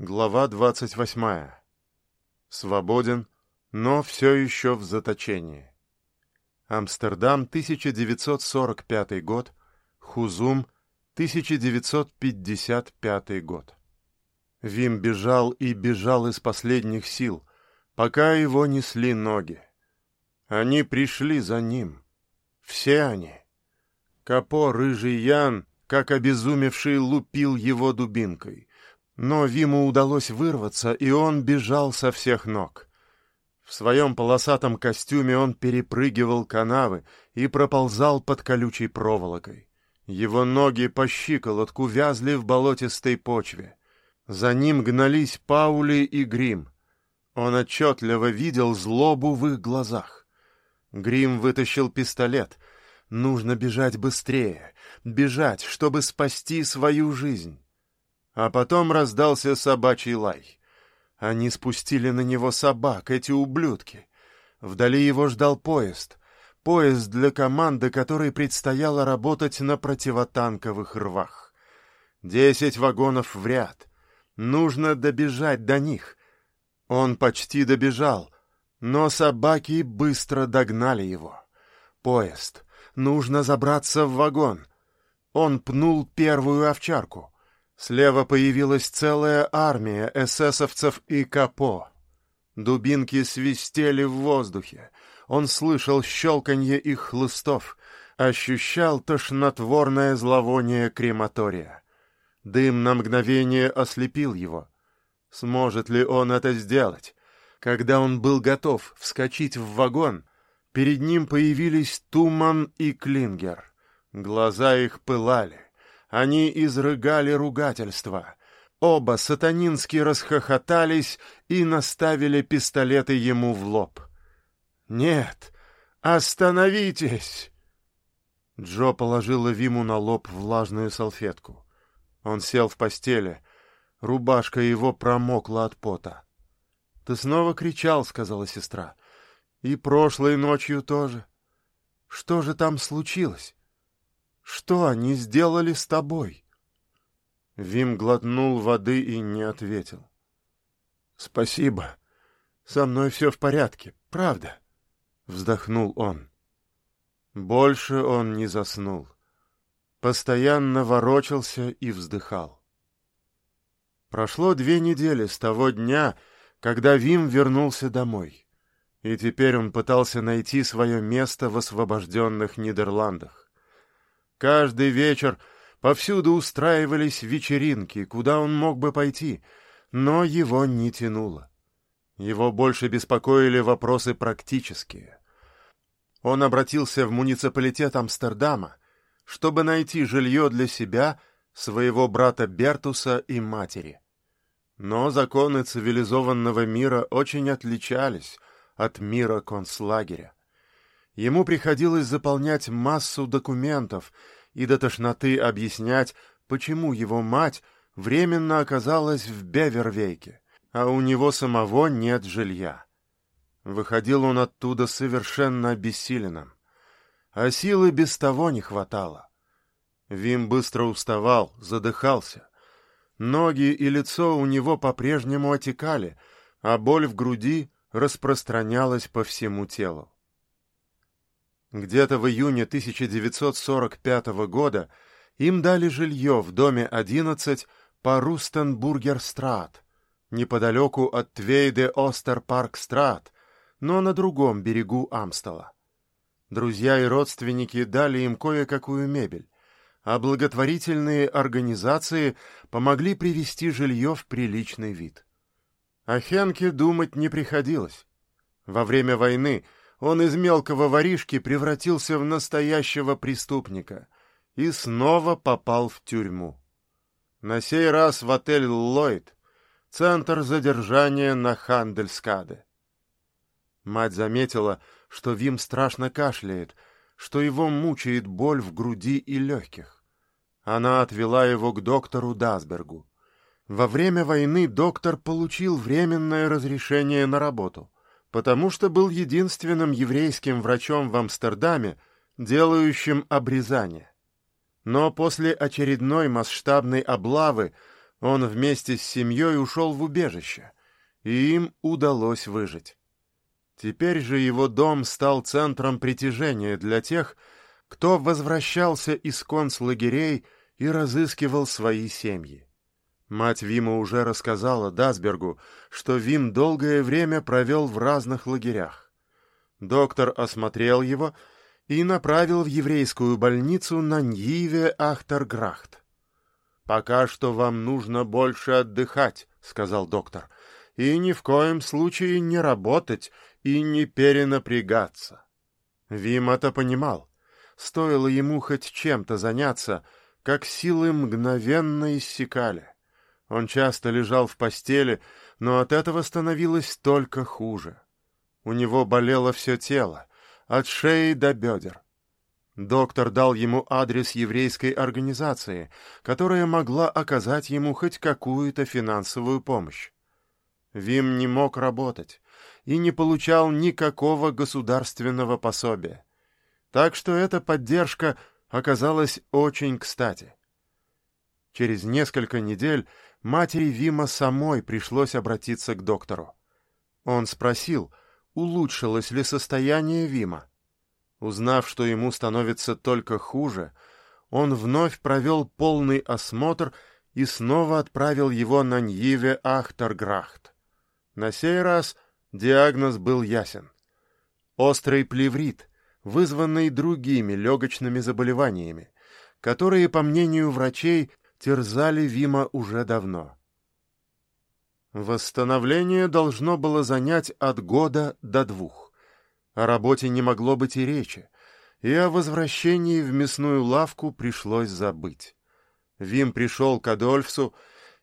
Глава 28. Свободен, но все еще в заточении. Амстердам, 1945 год. Хузум, 1955 год. Вим бежал и бежал из последних сил, пока его несли ноги. Они пришли за ним. Все они. Капо, рыжий Ян, как обезумевший, лупил его дубинкой. Но Виму удалось вырваться, и он бежал со всех ног. В своем полосатом костюме он перепрыгивал канавы и проползал под колючей проволокой. Его ноги по щиколотку вязли в болотистой почве. За ним гнались Паули и Грим. Он отчетливо видел злобу в их глазах. Грим вытащил пистолет. Нужно бежать быстрее, бежать, чтобы спасти свою жизнь. А потом раздался собачий лай. Они спустили на него собак, эти ублюдки. Вдали его ждал поезд. Поезд для команды, которой предстояло работать на противотанковых рвах. Десять вагонов в ряд. Нужно добежать до них. Он почти добежал, но собаки быстро догнали его. Поезд. Нужно забраться в вагон. Он пнул первую овчарку — Слева появилась целая армия эсэсовцев и капо. Дубинки свистели в воздухе. Он слышал щелканье их хлыстов, ощущал тошнотворное зловоние крематория. Дым на мгновение ослепил его. Сможет ли он это сделать? Когда он был готов вскочить в вагон, перед ним появились Туман и Клингер. Глаза их пылали. Они изрыгали ругательства. Оба сатанински расхохотались и наставили пистолеты ему в лоб. «Нет, остановитесь!» Джо положила Виму на лоб влажную салфетку. Он сел в постели. Рубашка его промокла от пота. — Ты снова кричал, — сказала сестра. — И прошлой ночью тоже. Что же там случилось? Что они сделали с тобой? Вим глотнул воды и не ответил. Спасибо. Со мной все в порядке, правда? Вздохнул он. Больше он не заснул. Постоянно ворочался и вздыхал. Прошло две недели с того дня, когда Вим вернулся домой. И теперь он пытался найти свое место в освобожденных Нидерландах. Каждый вечер повсюду устраивались вечеринки, куда он мог бы пойти, но его не тянуло. Его больше беспокоили вопросы практические. Он обратился в муниципалитет Амстердама, чтобы найти жилье для себя, своего брата Бертуса и матери. Но законы цивилизованного мира очень отличались от мира концлагеря. Ему приходилось заполнять массу документов и до тошноты объяснять, почему его мать временно оказалась в Бевервейке, а у него самого нет жилья. Выходил он оттуда совершенно обессиленным, а силы без того не хватало. Вим быстро уставал, задыхался. Ноги и лицо у него по-прежнему отекали, а боль в груди распространялась по всему телу. Где-то в июне 1945 года им дали жилье в доме 11 по Рустенбургер-страт, неподалеку от Твейде-Остерпарк-страт, но на другом берегу Амстела. Друзья и родственники дали им кое-какую мебель, а благотворительные организации помогли привести жилье в приличный вид. О Хенке думать не приходилось. Во время войны он из мелкого воришки превратился в настоящего преступника и снова попал в тюрьму. На сей раз в отель «Ллойд», центр задержания на Хандельскаде. Мать заметила, что Вим страшно кашляет, что его мучает боль в груди и легких. Она отвела его к доктору Дасбергу. Во время войны доктор получил временное разрешение на работу — потому что был единственным еврейским врачом в Амстердаме, делающим обрезание. Но после очередной масштабной облавы Он вместе с семьей ушел в убежище, и им удалось выжить. Теперь же его дом стал центром притяжения для тех, кто возвращался из концлагерей и разыскивал свои семьи. Мать Вима уже рассказала Дасбергу, что Вим долгое время провел в разных лагерях. Доктор осмотрел его и направил в еврейскую больницу на Ньиве Ахтерграхт. «Пока что вам нужно больше отдыхать», — сказал доктор, — «и ни в коем случае не работать и не перенапрягаться». Вим это понимал. Стоило ему хоть чем-то заняться, как силы мгновенно иссякали. Он часто лежал в постели, но от этого становилось только хуже. У него болело все тело, от шеи до бедер. Доктор дал ему адрес еврейской организации, которая могла оказать ему хоть какую-то финансовую помощь. Вим не мог работать и не получал никакого государственного пособия. Так что эта поддержка оказалась очень кстати. Через несколько недель матери Вима самой пришлось обратиться к доктору. Он спросил, улучшилось ли состояние Вима. Узнав, что ему становится только хуже, он вновь провел полный осмотр и снова отправил его на Ньиве Ахтерграхт. На сей раз диагноз был ясен. Острый плеврит, вызванный другими легочными заболеваниями, которые, по мнению врачей, терзали Вима уже давно. Восстановление должно было занять от года до двух. О работе не могло быть и речи, и о возвращении в мясную лавку пришлось забыть. Вим пришел к Адольфсу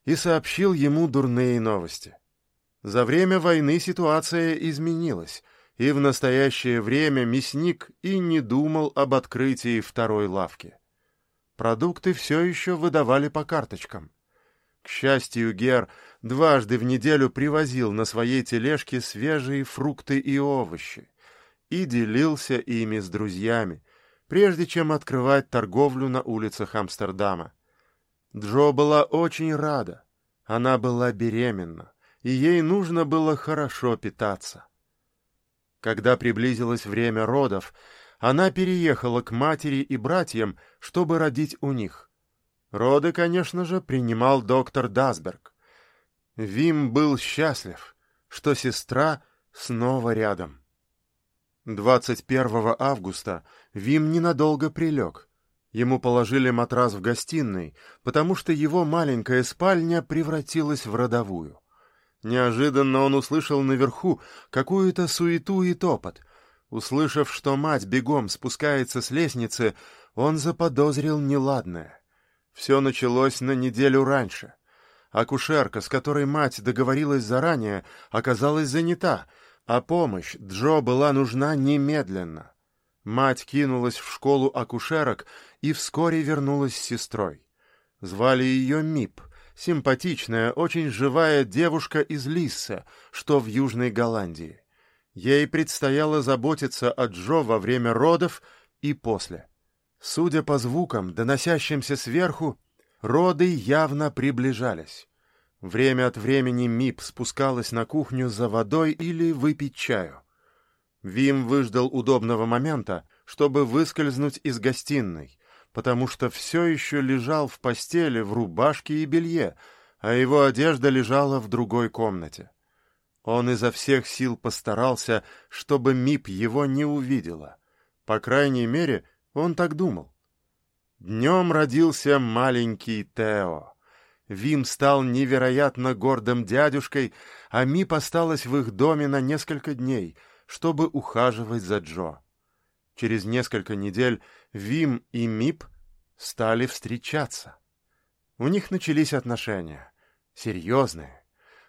и сообщил ему дурные новости. За время войны ситуация изменилась, и в настоящее время мясник и не думал об открытии второй лавки. Продукты все еще выдавали по карточкам. К счастью, Гер дважды в неделю привозил на своей тележке свежие фрукты и овощи и делился ими с друзьями, прежде чем открывать торговлю на улицах Амстердама. Джо была очень рада. Она была беременна, и ей нужно было хорошо питаться. Когда приблизилось время родов, она переехала к матери и братьям, чтобы родить у них. Роды, конечно же, принимал доктор Дасберг. Вим был счастлив, что сестра снова рядом. 21 августа Вим ненадолго прилег. Ему положили матрас в гостиной, потому что его маленькая спальня превратилась в родовую. Неожиданно он услышал наверху какую-то суету и топот — Услышав, что мать бегом спускается с лестницы, он заподозрил неладное. Все началось на неделю раньше. Акушерка, с которой мать договорилась заранее, оказалась занята, а помощь Джо была нужна немедленно. Мать кинулась в школу акушерок и вскоре вернулась с сестрой. Звали ее Мип, симпатичная, очень живая девушка из Лиссе, что в Южной Голландии. Ей предстояло заботиться о Джо во время родов и после. Судя по звукам, доносящимся сверху, роды явно приближались. Время от времени Мип спускалась на кухню за водой или выпить чаю. Вим выждал удобного момента, чтобы выскользнуть из гостиной, потому что все еще лежал в постели в рубашке и белье, а его одежда лежала в другой комнате. Он изо всех сил постарался, чтобы Мип его не увидела. По крайней мере, он так думал. Днем родился маленький Тео. Вим стал невероятно гордым дядюшкой, а Мип осталась в их доме на несколько дней, чтобы ухаживать за Джо. Через несколько недель Вим и Мип стали встречаться. У них начались отношения. Серьезные,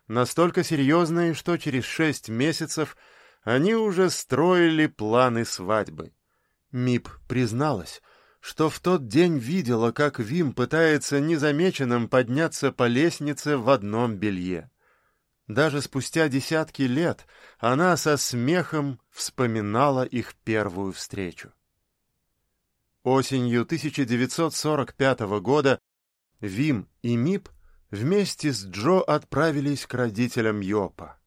настолько серьезные, что через шесть месяцев они уже строили планы свадьбы. Мип призналась, что в тот день видела, как Вим пытается незамеченным подняться по лестнице в одном белье. Даже спустя десятки лет она со смехом вспоминала их первую встречу. Осенью 1945 года Вим и Мип вместе с Джо отправились к родителям Йопа.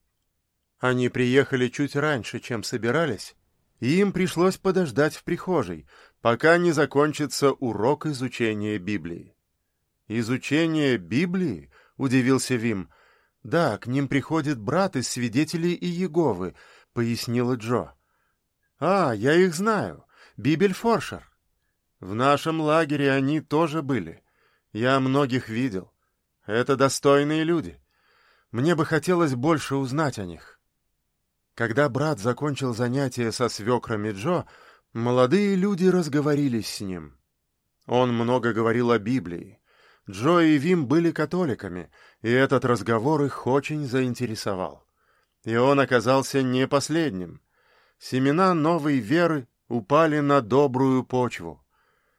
Они приехали чуть раньше, чем собирались, и им пришлось подождать в прихожей, пока не закончится урок изучения Библии. «Изучение Библии?» — удивился Вим. «Да, к ним приходит брат из свидетелей Иеговы», — пояснила Джо. «А, я их знаю. Бибель-форшер. В нашем лагере они тоже были. Я многих видел. Это достойные люди. Мне бы хотелось больше узнать о них». Когда брат закончил занятия со свекрами Джо, молодые люди разговорились с ним. Он много говорил о Библии, Джо и Вим были католиками, и этот разговор их очень заинтересовал. И он оказался не последним. Семена новой веры упали на добрую почву.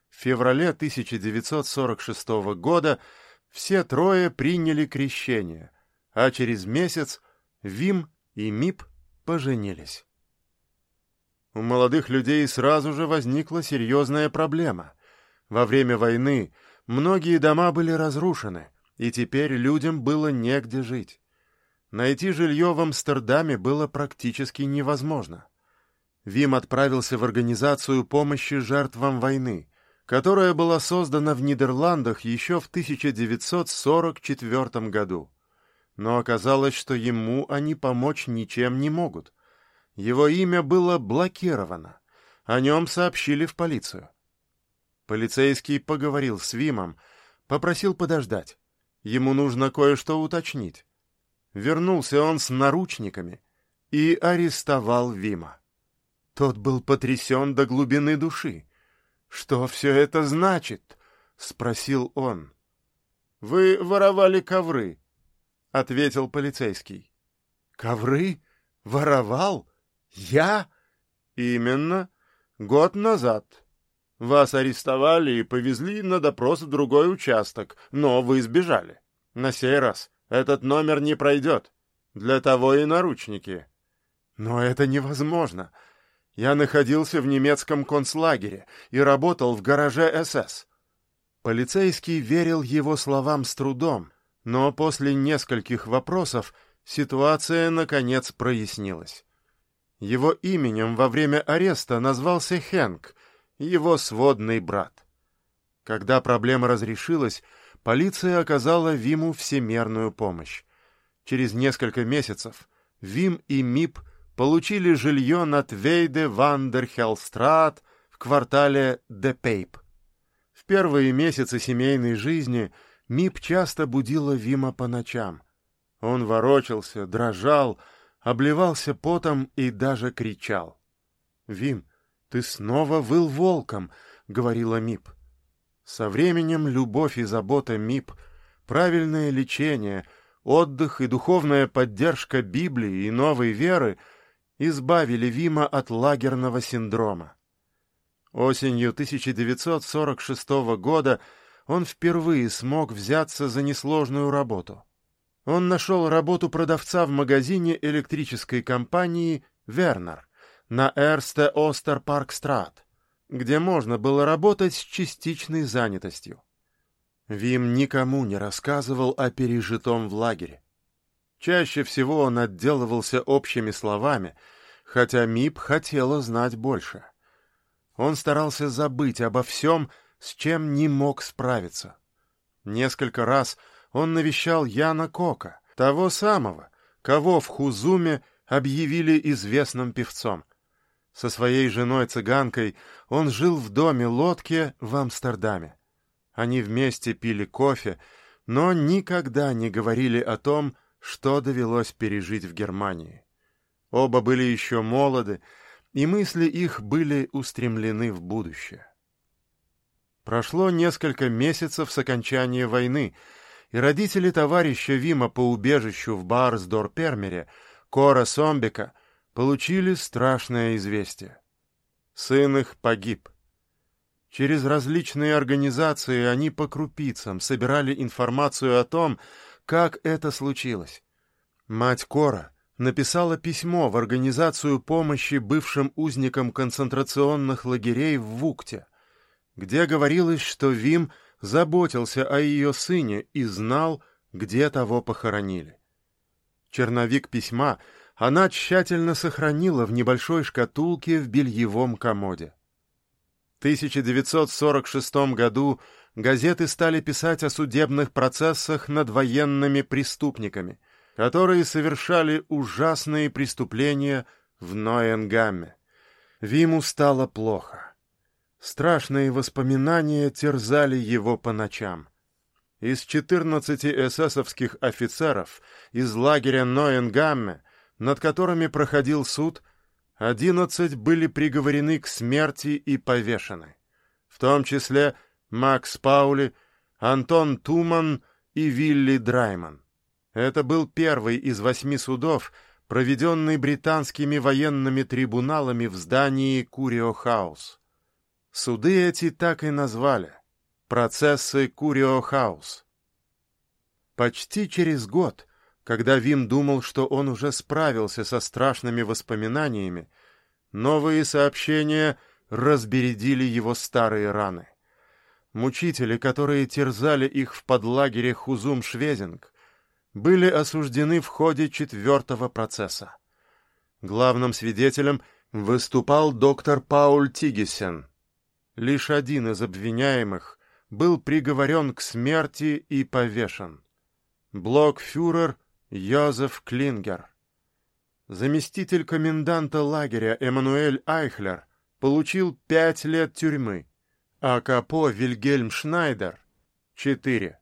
В феврале 1946 года все трое приняли крещение, а через месяц Вим и Мип поженились. У молодых людей сразу же возникла серьезная проблема. Во время войны Многие дома были разрушены, и теперь людям было негде жить. Найти жилье в Амстердаме было практически невозможно. Вим отправился в организацию помощи жертвам войны, которая была создана в Нидерландах еще в 1944 году. Но оказалось, что ему они помочь ничем не могут. Его имя было блокировано. О нем сообщили в полицию. Полицейский поговорил с Вимом, попросил подождать. Ему нужно кое-что уточнить. Вернулся он с наручниками и арестовал Вима. Тот был потрясен до глубины души. «Что все это значит?» — спросил он. «Вы воровали ковры», — ответил полицейский. «Ковры? Воровал? Я?» «Именно. Год назад. Вас арестовали и повезли на допрос в другой участок, но вы сбежали. На сей раз этот номер не пройдет. Для того и наручники. Но это невозможно. Я находился в немецком концлагере и работал в гараже СС. Полицейский верил его словам с трудом, но после нескольких вопросов ситуация, наконец, прояснилась. Его именем во время ареста назвался Хенк, его сводный брат. Когда проблема разрешилась, полиция оказала Виму всемерную помощь. Через несколько месяцев Вим и Мип получили жилье на Твейде Вандерхелстрат в квартале Де Пейп. В первые месяцы семейной жизни Мип часто будила Вима по ночам. Он ворочался, дрожал, обливался потом и даже кричал. «Вим, «Ты снова выл волком», — говорила Мип. Со временем любовь и забота Мип, правильное лечение, отдых и духовная поддержка Библии и новой веры избавили Вима от лагерного синдрома. Осенью 1946 года он впервые смог взяться за несложную работу. Он нашел работу продавца в магазине электрической компании «Вернер» на Эрсте Остерпаркстрат, где можно было работать с частичной занятостью. Вим никому не рассказывал о пережитом в лагере. Чаще всего он отделывался общими словами, хотя Мип хотела знать больше. Он старался забыть обо всем, с чем не мог справиться. Несколько раз он навещал Яна Кока, того самого, кого в Хузуме объявили известным певцом. Со своей женой-цыганкой он жил в доме-лодке в Амстердаме. Они вместе пили кофе, но никогда не говорили о том, что довелось пережить в Германии. Оба были еще молоды, и мысли их были устремлены в будущее. Прошло несколько месяцев с окончания войны, и родители товарища Вима по убежищу в Барсдор-Пермере, Кора Сомбека, получили страшное известие. Сын их погиб. Через различные организации они по крупицам собирали информацию о том, как это случилось. Мать Кора написала письмо в Организацию помощи бывшим узникам концентрационных лагерей в Вукте, где говорилось, что Вим заботился о ее сыне и знал, где того похоронили. Черновик письма она тщательно сохранила в небольшой шкатулке в бельевом комоде. В 1946 году газеты стали писать о судебных процессах над военными преступниками, которые совершали ужасные преступления в Ноенгамме. Виму стало плохо. Страшные воспоминания терзали его по ночам. Из 14 эсэсовских офицеров из лагеря Ноенгамме, над которыми проходил суд, 11 были приговорены к смерти и повешены, в том числе Макс Паули, Антон Туман и Вилли Драйман. Это был первый из восьми судов, проведенный британскими военными трибуналами в здании Курио Хаус. Суды эти так и назвали — процессы Курио Хаус. Почти через год, когда Вим думал, что он уже справился со страшными воспоминаниями, новые сообщения разбередили его старые раны. Мучители, которые терзали их в подлагере Хузум-Швезинг, были осуждены в ходе четвертого процесса. Главным свидетелем выступал доктор Пауль Тигесен. Лишь один из обвиняемых был приговорен к смерти и повешен. Блокфюрер Йозеф Клингер. Заместитель коменданта лагеря Эммануэль Айхлер получил пять лет тюрьмы, а капо Вильгельм Шнайдер — четыре.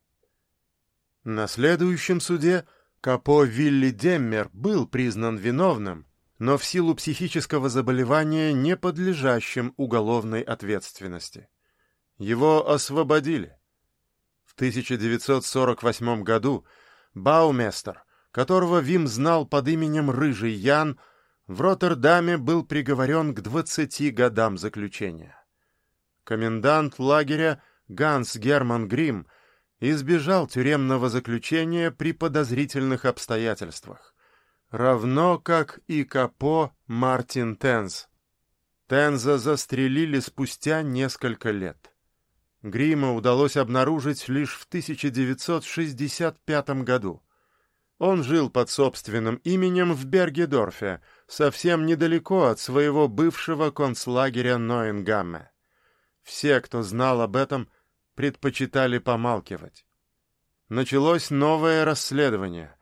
На следующем суде Капо Вилли Деммер был признан виновным, но в силу психического заболевания не подлежащим уголовной ответственности. Его освободили. В 1948 году Бауместер, которого Вим знал под именем Рыжий Ян, в Роттердаме был приговорен к 20 годам заключения. Комендант лагеря Ганс Герман Грим избежал тюремного заключения при подозрительных обстоятельствах, равно как и Капо Мартин Тенз. Тенза застрелили спустя несколько лет. Грима удалось обнаружить лишь в 1965 году. Он жил под собственным именем в Бергедорфе, совсем недалеко от своего бывшего концлагеря Ноенгамме. Все, кто знал об этом, предпочитали помалкивать. Началось новое расследование,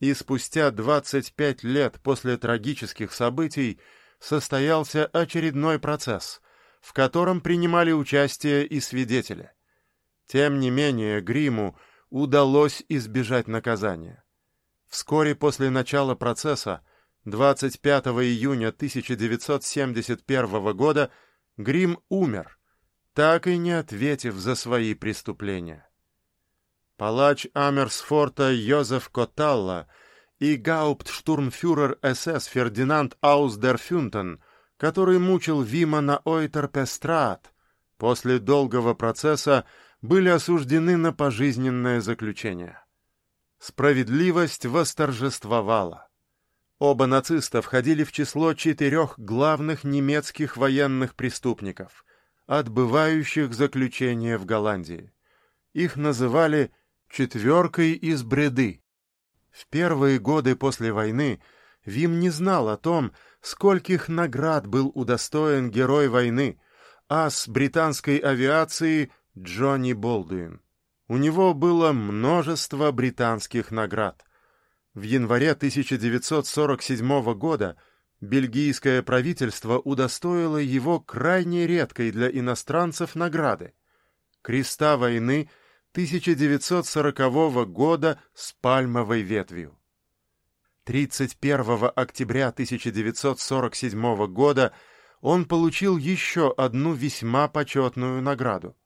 и спустя 25 лет после трагических событий состоялся очередной процесс, в котором принимали участие и свидетели. Тем не менее, Гриму удалось избежать наказания. Вскоре после начала процесса, 25 июня 1971 года, Грим умер, так и не ответив за свои преступления. Палач Амерсфорта Йозеф Коталла и гауптштурмфюрер СС Фердинанд Аусдерфюнтен, который мучил Вима на Ойтерпестрат, после долгого процесса были осуждены на пожизненное заключение. Справедливость восторжествовала. Оба нациста входили в число четырех главных немецких военных преступников, отбывающих заключение в Голландии. Их называли «четверкой из бреды». В первые годы после войны Вим не знал о том, скольких наград был удостоен герой войны, ас британской авиации Джонни Болдуин. У него было множество британских наград. В январе 1947 года бельгийское правительство удостоило его крайне редкой для иностранцев награды — Креста войны 1940 года с пальмовой ветвью. 31 октября 1947 года он получил еще одну весьма почетную награду.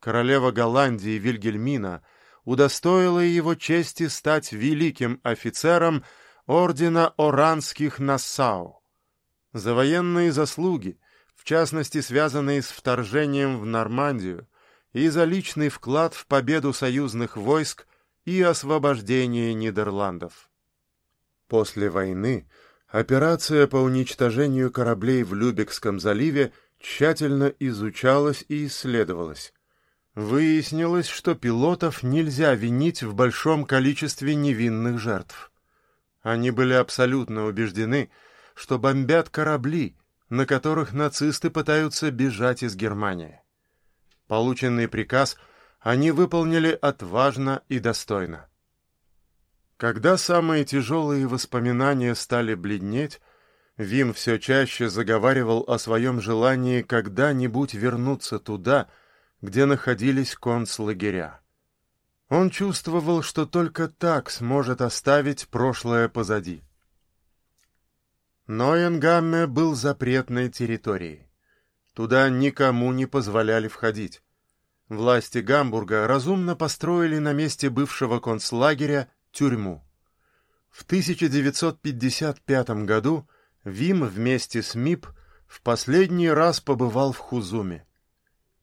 Королева Голландии Вильгельмина удостоила его чести стать великим офицером ордена Оранских Нассау. За военные заслуги, в частности связанные с вторжением в Нормандию, и за личный вклад в победу союзных войск и освобождение Нидерландов. После войны операция по уничтожению кораблей в Любекском заливе тщательно изучалась и исследовалась. Выяснилось, что пилотов нельзя винить в большом количестве невинных жертв. Они были абсолютно убеждены, что бомбят корабли, на которых нацисты пытаются бежать из Германии. Полученный приказ они выполнили отважно и достойно. Когда самые тяжелые воспоминания стали бледнеть, Вим все чаще заговаривал о своем желании когда-нибудь вернуться туда, где находились концлагеря. Он чувствовал, что только так сможет оставить прошлое позади. Ноенгамме был запретной территорией. Туда никому не позволяли входить. Власти Гамбурга разумно построили на месте бывшего концлагеря тюрьму. В 1955 году Вим вместе с МИП в последний раз побывал в Хузуме.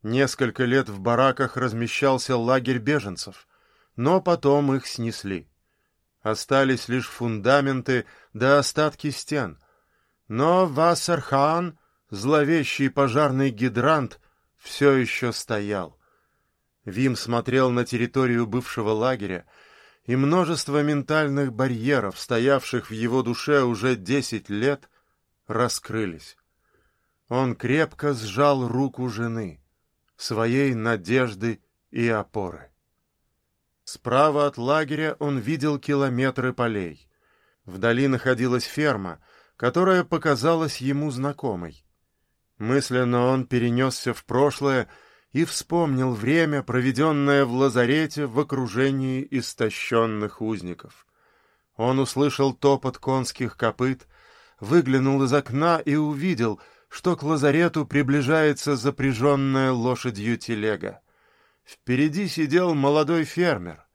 Несколько лет в бараках размещался лагерь беженцев, но потом их снесли. Остались лишь фундаменты да остатки стен. Но Вассерхан, зловещий пожарный гидрант, все еще стоял. Вим смотрел на территорию бывшего лагеря, и множество ментальных барьеров, стоявших в его душе уже десять лет, раскрылись. Он крепко сжал руку жены — своей надежды и опоры. Справа от лагеря он видел километры полей. Вдали находилась ферма, которая показалась ему знакомой. Мысленно он перенесся в прошлое и вспомнил время, проведенное в лазарете в окружении истощенных узников. Он услышал топот конских копыт, выглянул из окна и увидел — что к лазарету приближается запряженная лошадью телега. Впереди сидел молодой фермер.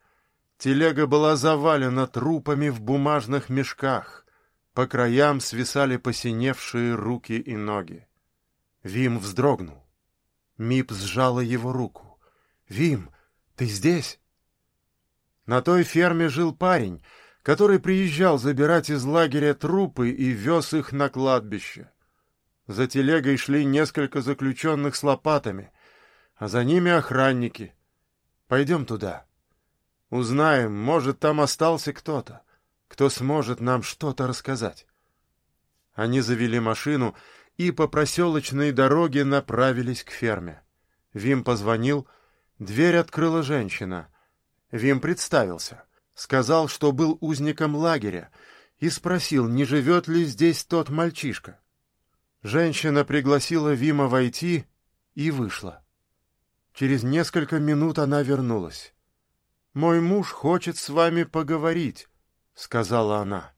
Телега была завалена трупами в бумажных мешках. По краям свисали посиневшие руки и ноги. Вим вздрогнул. Мип сжала его руку. «Вим, ты здесь?» На той ферме жил парень, который приезжал забирать из лагеря трупы и вез их на кладбище. За телегой шли несколько заключенных с лопатами, а за ними охранники. Пойдем туда. Узнаем, может, там остался кто-то, кто сможет нам что-то рассказать. Они завели машину и по проселочной дороге направились к ферме. Вим позвонил, дверь открыла женщина. Вим представился, сказал, что был узником лагеря, и спросил, не живет ли здесь тот мальчишка. Женщина пригласила Вима войти и вышла. Через несколько минут она вернулась. «Мой муж хочет с вами поговорить», — сказала она.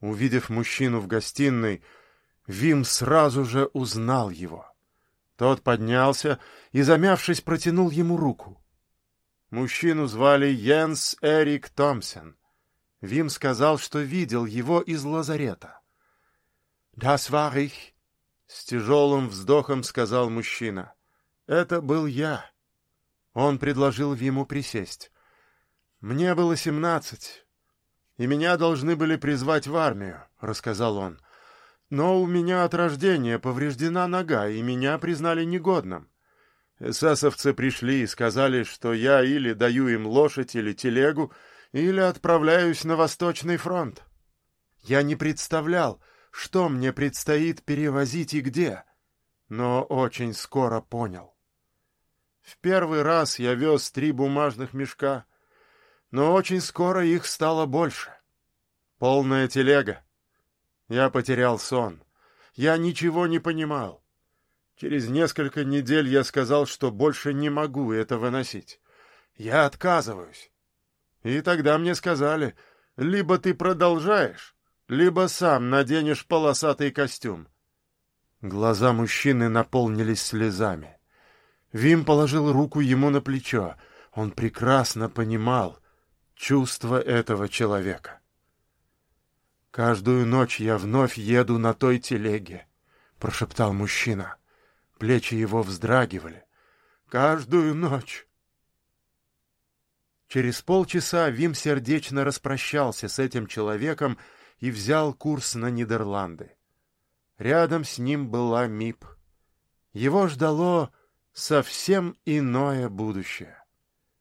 Увидев мужчину в гостиной, Вим сразу же узнал его. Тот поднялся и, замявшись, протянул ему руку. Мужчину звали Йенс Эрик Томпсон. Вим сказал, что видел его из лазарета. «Das war ich», — с тяжелым вздохом сказал мужчина. «Это был я». Он предложил Виму присесть. «Мне было семнадцать, и меня должны были призвать в армию», — рассказал он. «Но у меня от рождения повреждена нога, и меня признали негодным. Эсэсовцы пришли и сказали, что я или даю им лошадь или телегу, или отправляюсь на Восточный фронт. Я не представлял, что мне предстоит перевозить и где, но очень скоро понял. В первый раз я вез три бумажных мешка, но очень скоро их стало больше. Полная телега. Я потерял сон. Я ничего не понимал. Через несколько недель я сказал, что больше не могу это выносить. Я отказываюсь. И тогда мне сказали, либо ты продолжаешь, либо сам наденешь полосатый костюм. Глаза мужчины наполнились слезами. Вим положил руку ему на плечо. Он прекрасно понимал чувства этого человека. «Каждую ночь я вновь еду на той телеге», — прошептал мужчина. Плечи его вздрагивали. «Каждую ночь». Через полчаса Вим сердечно распрощался с этим человеком и взял курс на Нидерланды. Рядом с ним была МИП. Его ждало совсем иное будущее.